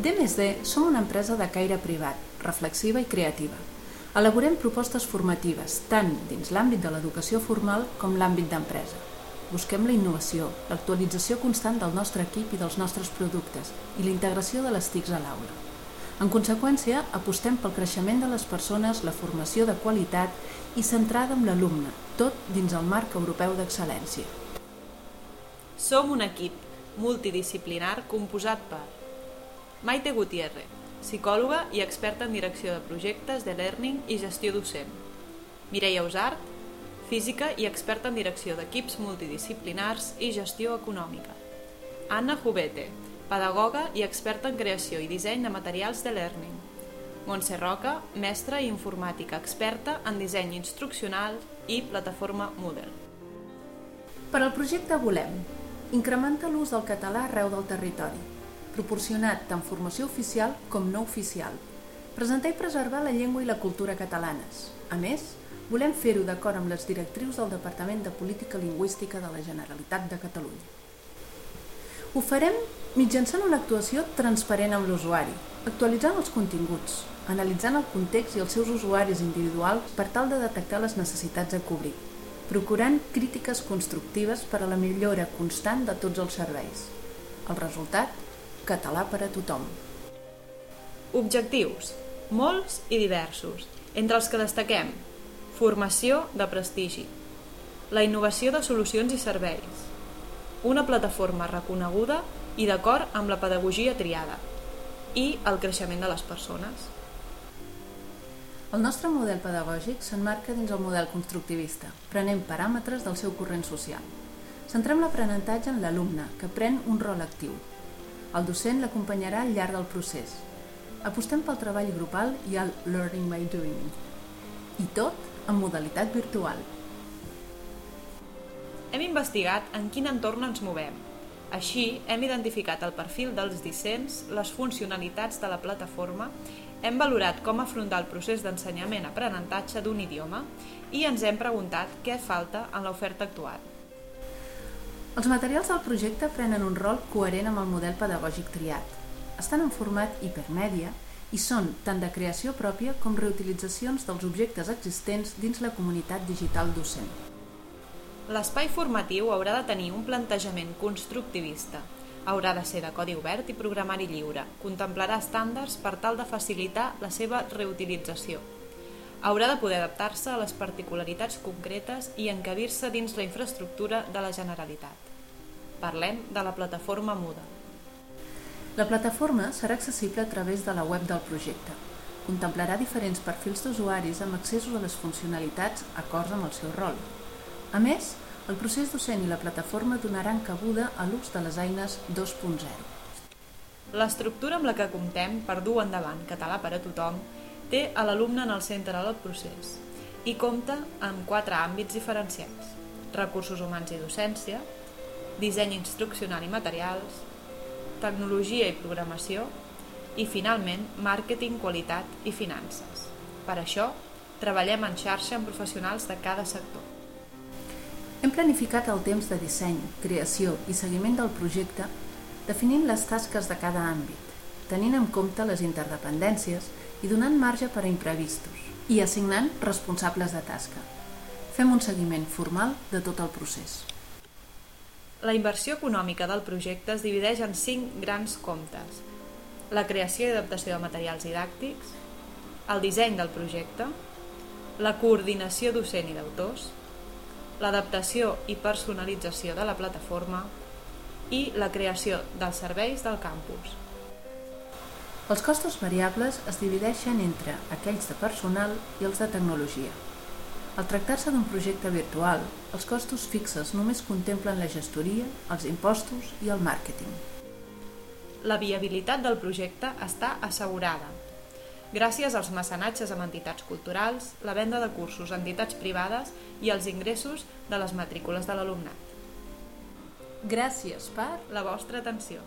D+D som una empresa de caire privat, reflexiva i creativa. Elaborem propostes formatives, tant dins l'àmbit de l'educació formal com l'àmbit d'empresa. Busquem la innovació, l'actualització constant del nostre equip i dels nostres productes i la integració de les TICs a l'aula. En conseqüència, apostem pel creixement de les persones, la formació de qualitat i centrada en l'alumne, tot dins el marc europeu d'excel·lència. Som un equip multidisciplinar composat per Maite Gutiérrez, psicòloga i experta en direcció de projectes de learning i gestió docent. Mireia Usart, física i experta en direcció d'equips multidisciplinars i gestió econòmica. Anna Jubete, pedagoga i experta en creació i disseny de materials de learning. Montse Roca, mestra i informàtica experta en disseny instruccional i plataforma Moodle. Per al projecte Volem, incrementa l'ús del català arreu del territori, proporcionat tant formació oficial com no oficial. Presentar i preservar la llengua i la cultura catalanes. A més, volem fer-ho d'acord amb les directrius del Departament de Política Lingüística de la Generalitat de Catalunya. Ho farem mitjançant una actuació transparent amb l'usuari, actualitzant els continguts, analitzant el context i els seus usuaris individuals per tal de detectar les necessitats a cobrir, procurant crítiques constructives per a la millora constant de tots els serveis. El resultat? Català per a tothom. Objectius. Molts i diversos, entre els que destaquem formació de prestigi, la innovació de solucions i serveis, una plataforma reconeguda i d'acord amb la pedagogia triada i el creixement de les persones. El nostre model pedagògic s'enmarca dins el model constructivista, prenent paràmetres del seu corrent social. Centrem l'aprenentatge en l'alumne, que pren un rol actiu, el docent l'acompanyarà al llarg del procés. Apostem pel treball grupal i el Learning by Doing. I tot en modalitat virtual. Hem investigat en quin entorn ens movem. Així, hem identificat el perfil dels discents, les funcionalitats de la plataforma, hem valorat com afrontar el procés d'ensenyament-aprenentatge d'un idioma i ens hem preguntat què falta en l'oferta actual. Els materials del projecte prenen un rol coherent amb el model pedagògic triat. Estan en format hipermèdia i són tant de creació pròpia com reutilitzacions dels objectes existents dins la comunitat digital docent. L'espai formatiu haurà de tenir un plantejament constructivista. Haurà de ser de codi obert i programari lliure. Contemplarà estàndards per tal de facilitar la seva reutilització. Haurà de poder adaptar-se a les particularitats concretes i encabir-se dins la infraestructura de la Generalitat. Parlem de la plataforma Muda. La plataforma serà accessible a través de la web del projecte. Contemplarà diferents perfils d'usuaris amb accessos a les funcionalitats acords amb el seu rol. A més, el procés docent i la plataforma donaran cabuda a l'ús de les eines 2.0. L'estructura amb la que comptem per dur endavant català per a tothom té a l'alumne en el centre del procés i compta amb quatre àmbits diferenciats. Recursos humans i docència, disseny instruccional i materials, tecnologia i programació i, finalment, màrqueting, qualitat i finances. Per això, treballem en xarxa amb professionals de cada sector. Hem planificat el temps de disseny, creació i seguiment del projecte definint les tasques de cada àmbit, tenint en compte les interdependències i donant marge per a imprevistos i assignant responsables de tasca. Fem un seguiment formal de tot el procés. La inversió econòmica del projecte es divideix en cinc grans comptes. La creació i adaptació de materials didàctics, el disseny del projecte, la coordinació docent i d'autors, l'adaptació i personalització de la plataforma i la creació dels serveis del campus. Els costos variables es divideixen entre aquells de personal i els de tecnologia. Al tractar-se d'un projecte virtual, els costos fixes només contemplen la gestoria, els impostos i el màrqueting. La viabilitat del projecte està assegurada gràcies als mecenatges amb entitats culturals, la venda de cursos a entitats privades i els ingressos de les matrícules de l'alumnat. Gràcies per la vostra atenció.